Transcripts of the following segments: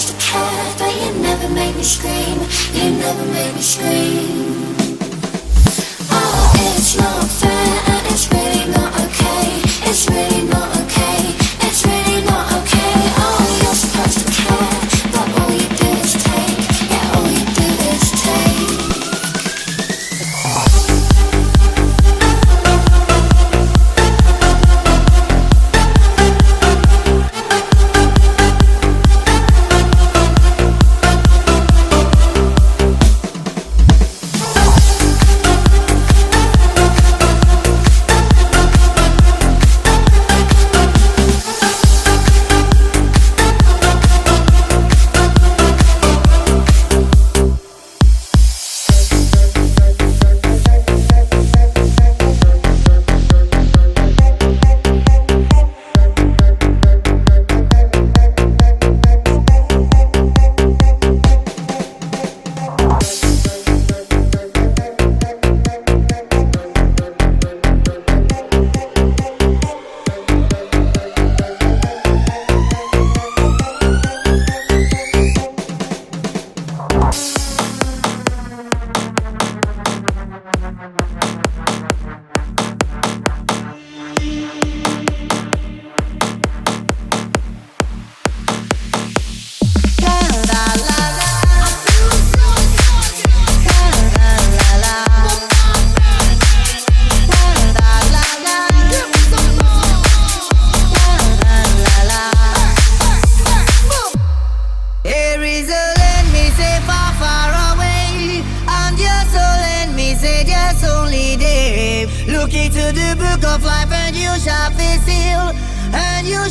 left the path, but you never made me scream. You never made me scream. Oh, it's not fair.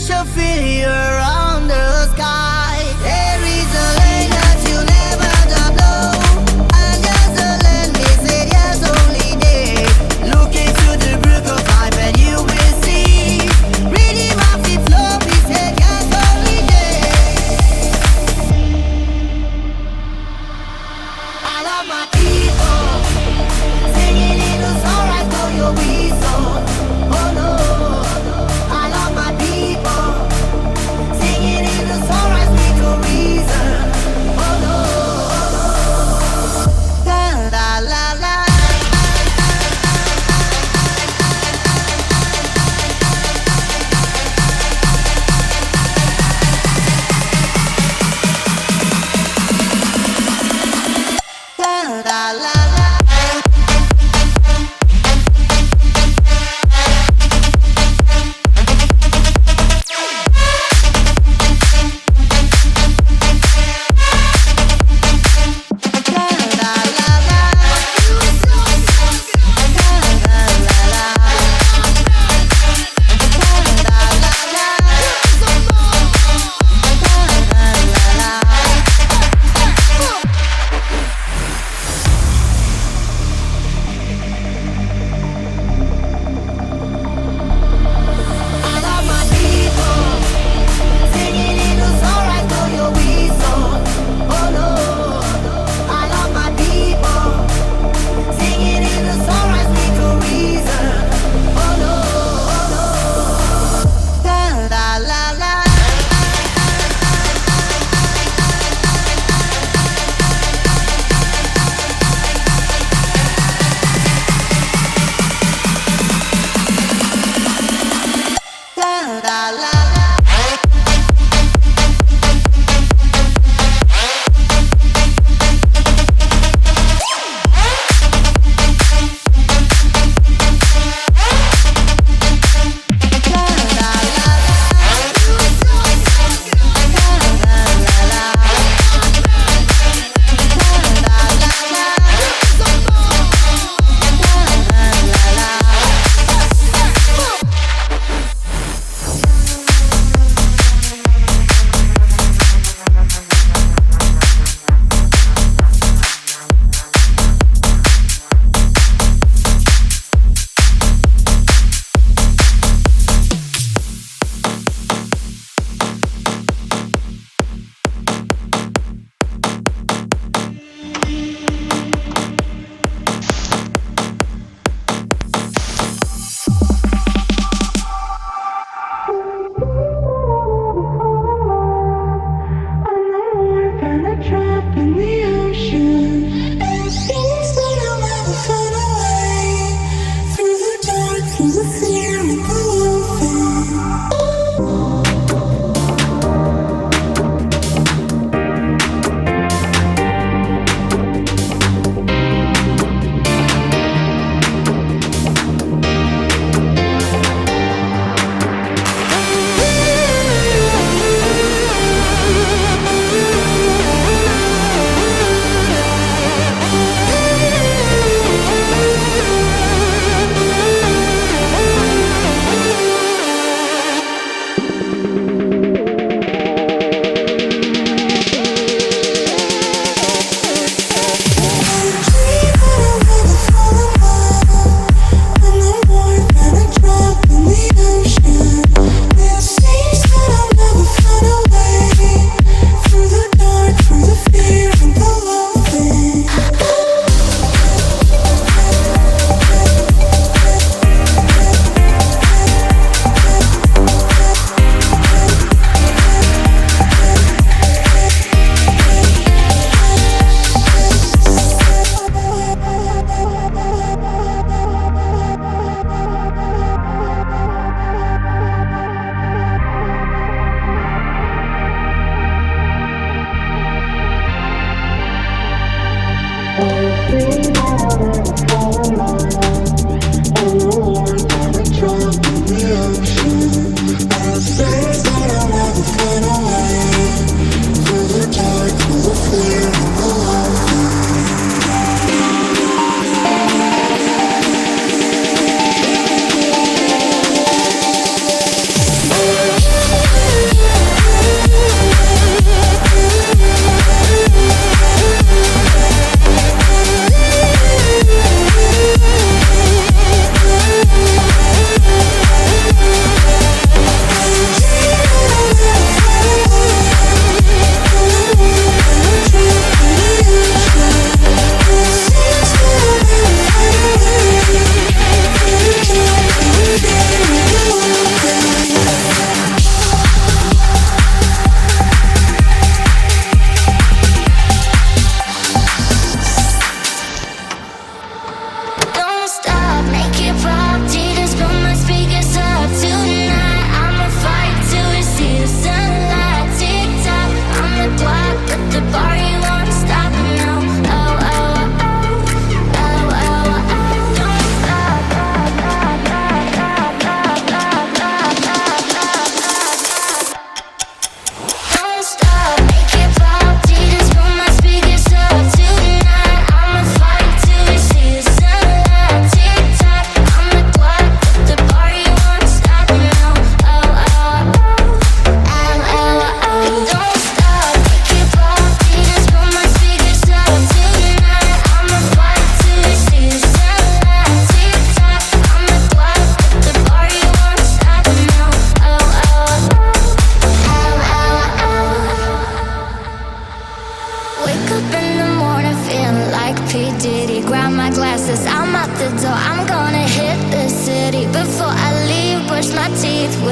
I feel around the sky.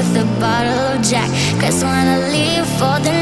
with a bottle of Jack. Cause when I leave for the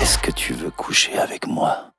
Est-ce que tu veux coucher avec moi?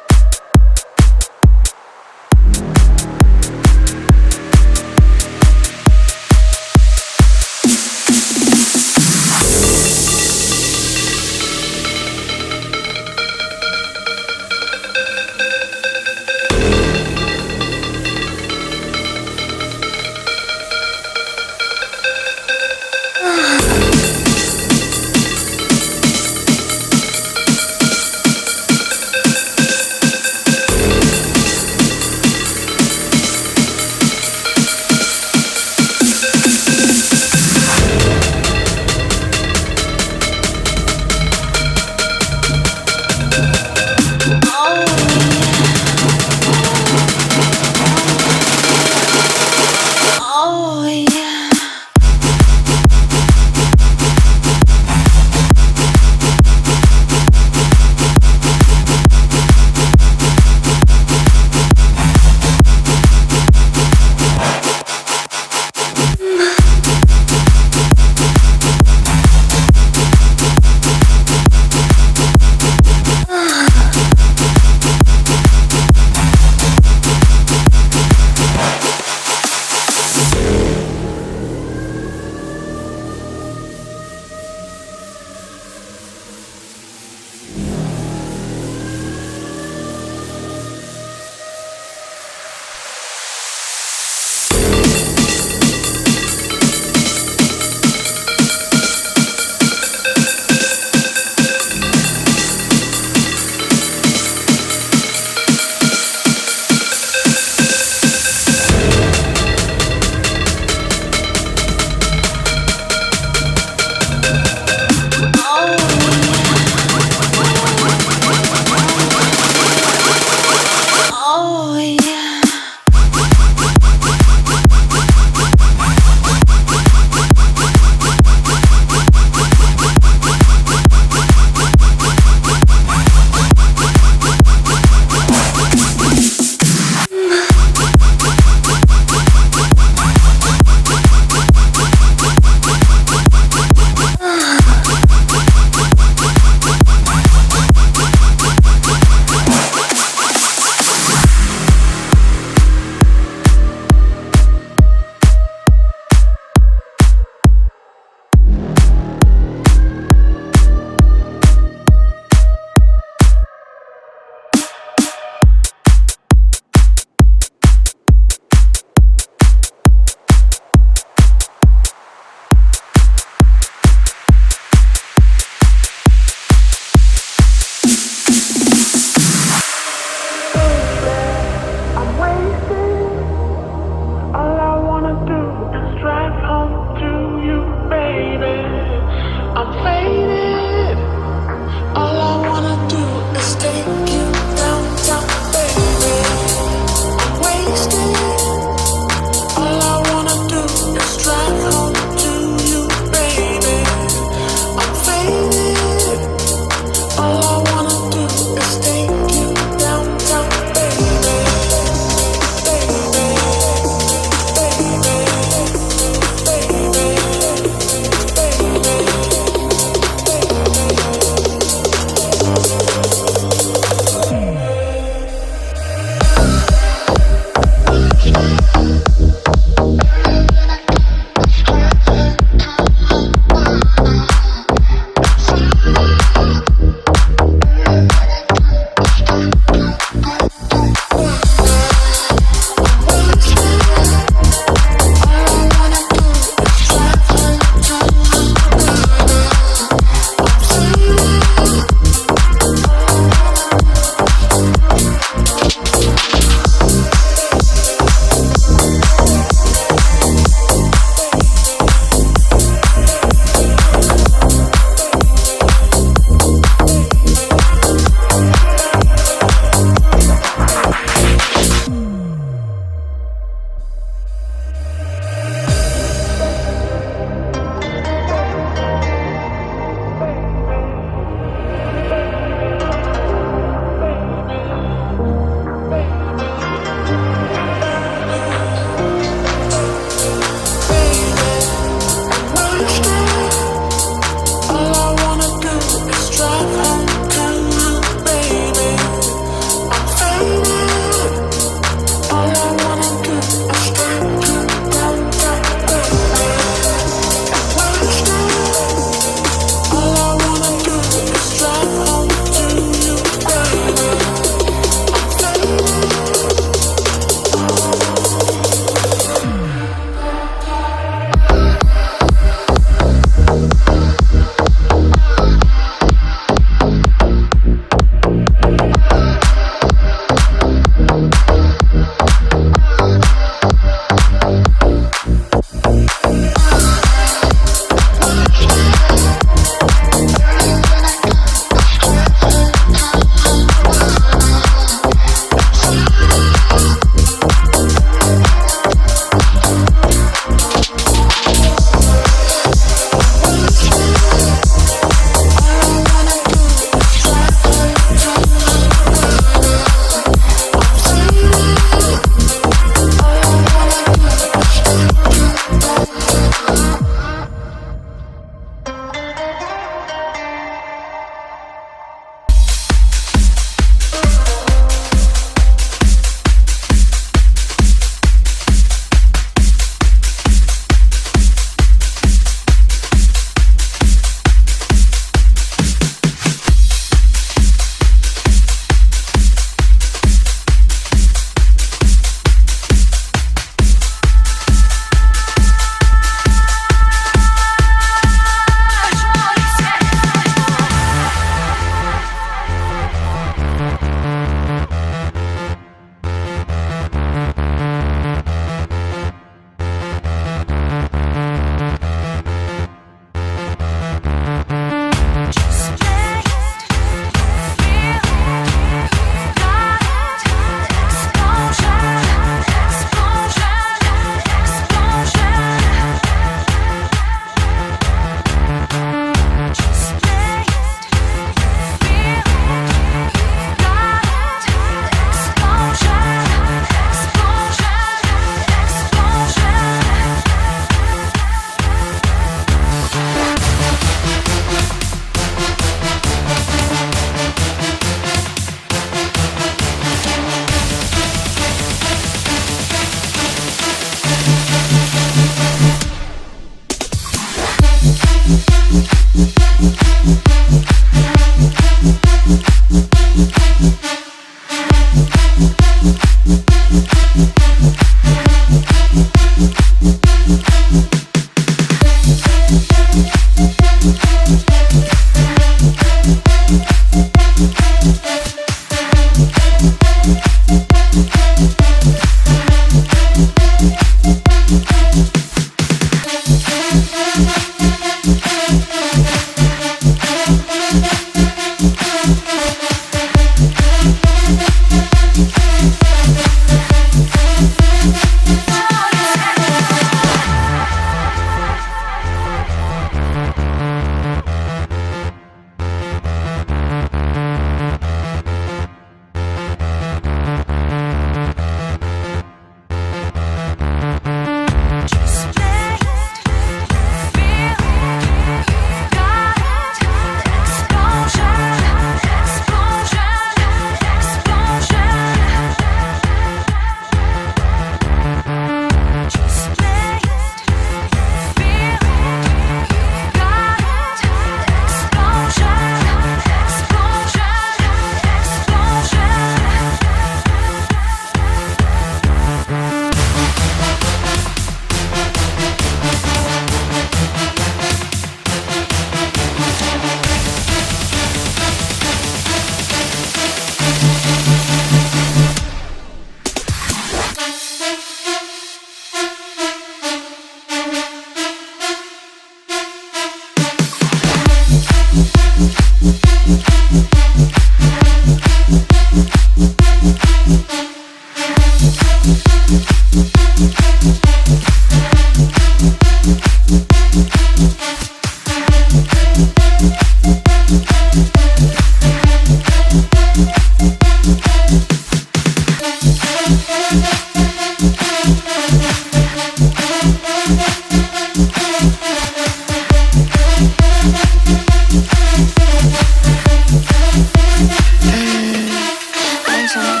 tryna.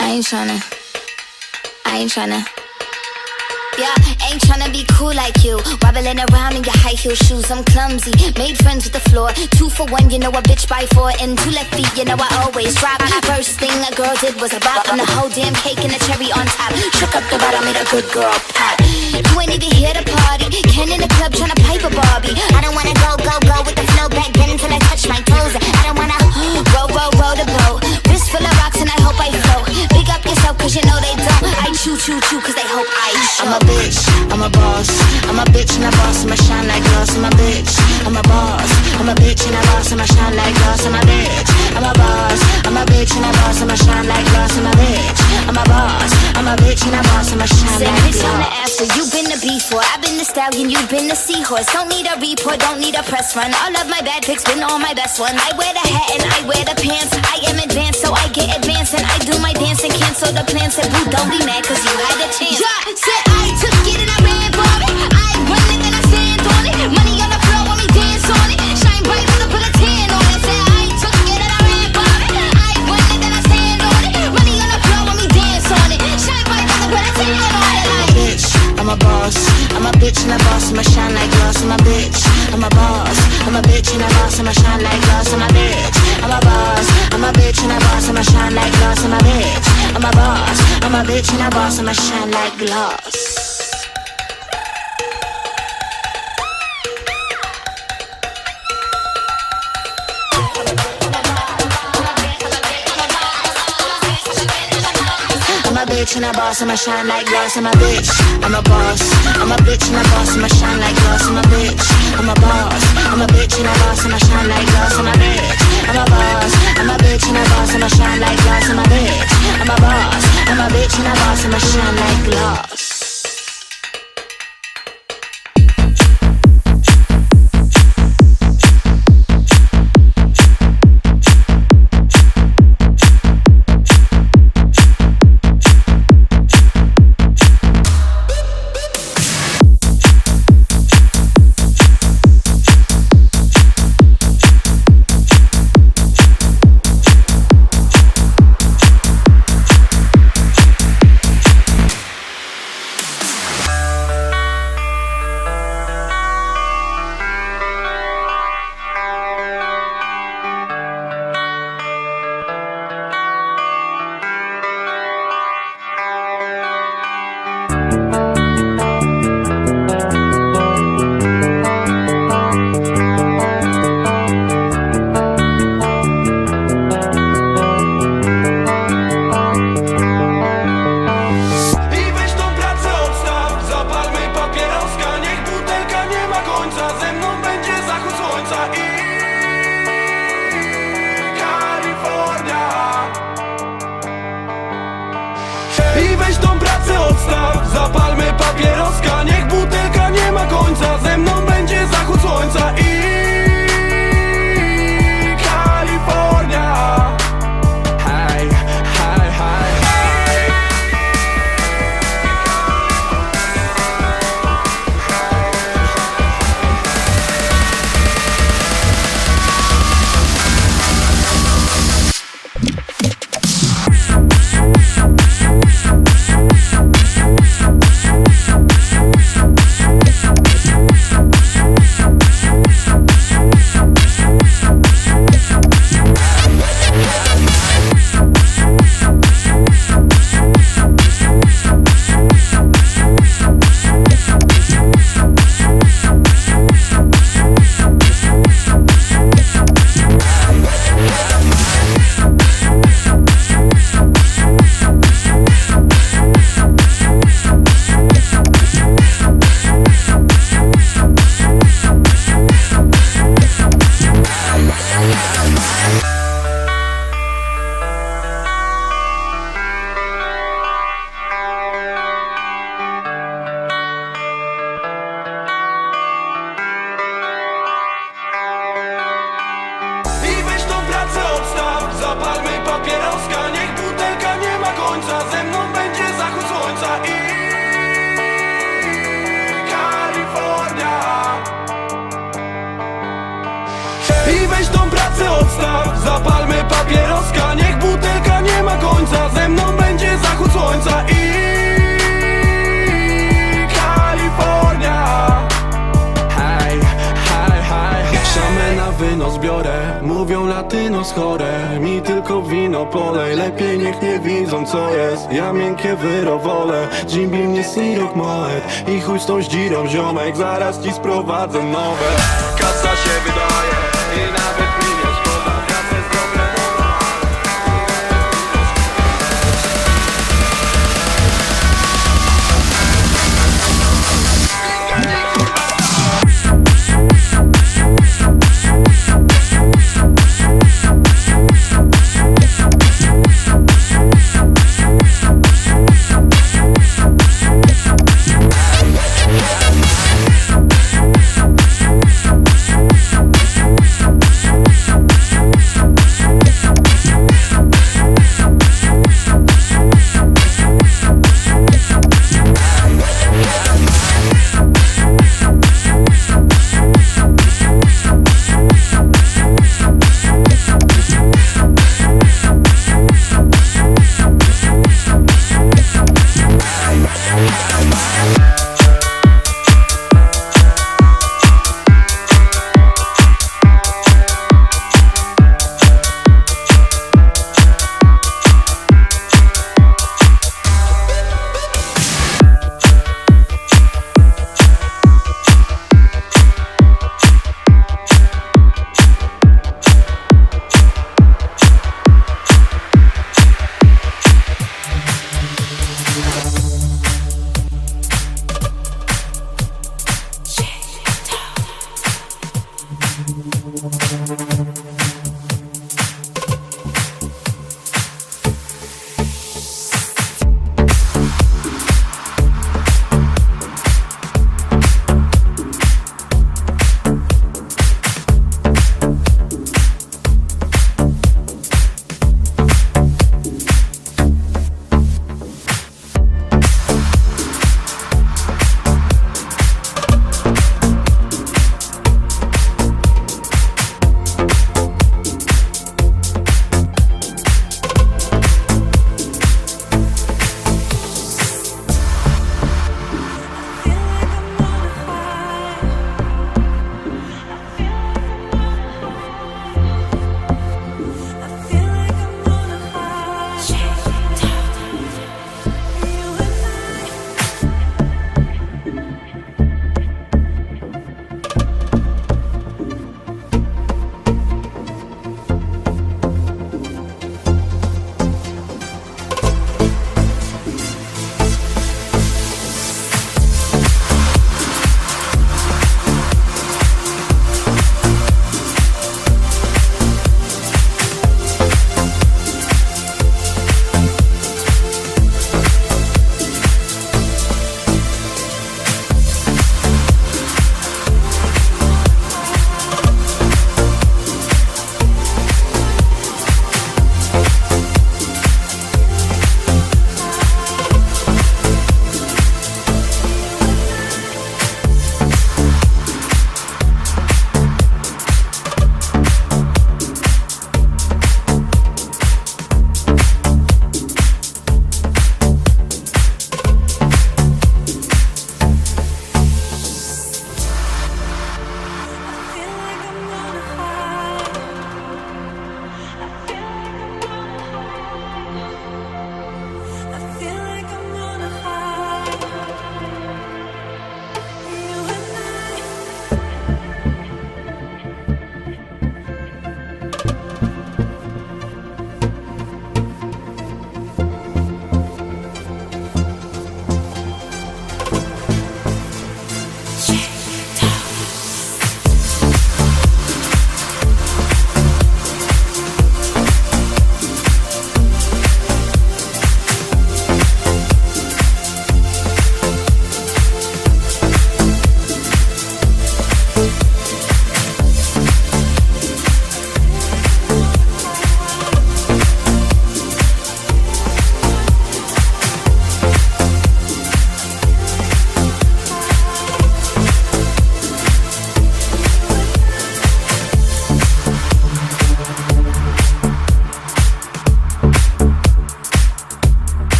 I ain't tryna. I ain't tryna. Yeah, ain't tryna be cool like you. Wobbling around in your high heel shoes, I'm clumsy. Made friends with the floor. Two for one, you know a bitch by four. And two left feet, you know I always drop. First thing a girl did was a bop on the whole damn cake and the cherry on top. Shook up the bottom, made a good girl pop. You ain't even here to party. Ken in the club tryna pipe a Barbie. I don't wanna go, go, go with the flow back then until I touch my toes. I don't wanna roll, roll, roll the boat. Full of rocks and I hope I float. Big up yourself cause you know they don't. I chew, chew, chew cause they hope I show. I'm a bitch, I'm a boss. I'm a bitch and a boss. I'm a shine like glass. I'm a bitch, I'm a boss. I'm a bitch and a boss. I'm a shine like glass. I'm a bitch, I'm a boss. I'm a bitch and a boss. I'm a shine like glass. I'm a bitch. I'm a boss, I'm a bitch and I'm boss, I'm a shine Say bitch, on the ass, so you been the before I've been the stallion, you've been the seahorse. Don't need a report, don't need a press run. All of my bad pics been all my best one. I wear the hat and I wear the pants. I am advanced, so I get advanced. And I do my dance and cancel the plans. And boo, don't be mad, cause you had a chance. Yeah, said I took it and I ran for it. I run it boss. I'm a bitch and a boss, I'ma shine like glass, I'm a bitch. I'm a boss. I'm a bitch and a boss, I'ma shine like glass, I'm a bitch. I'm a boss. I'm a bitch and a boss, I'ma shine like glass, I'm a bitch. I'm a boss. I'm a bitch and a boss, I'ma shine like glass. I'm a bitch and a boss, I'ma shine like glass, I'm a bitch, I'm a boss, I'm a bitch and a boss, I'ma shine like glass, I'm a bitch, I'm a boss, I'm a bitch and a boss, I'ma shine like glass, I'm a bitch, I'm a boss, I'm a bitch and a boss, I'ma shine like glass, I'm a bitch, I'm a boss, I'm a bitch and a boss, I'ma shine like glass.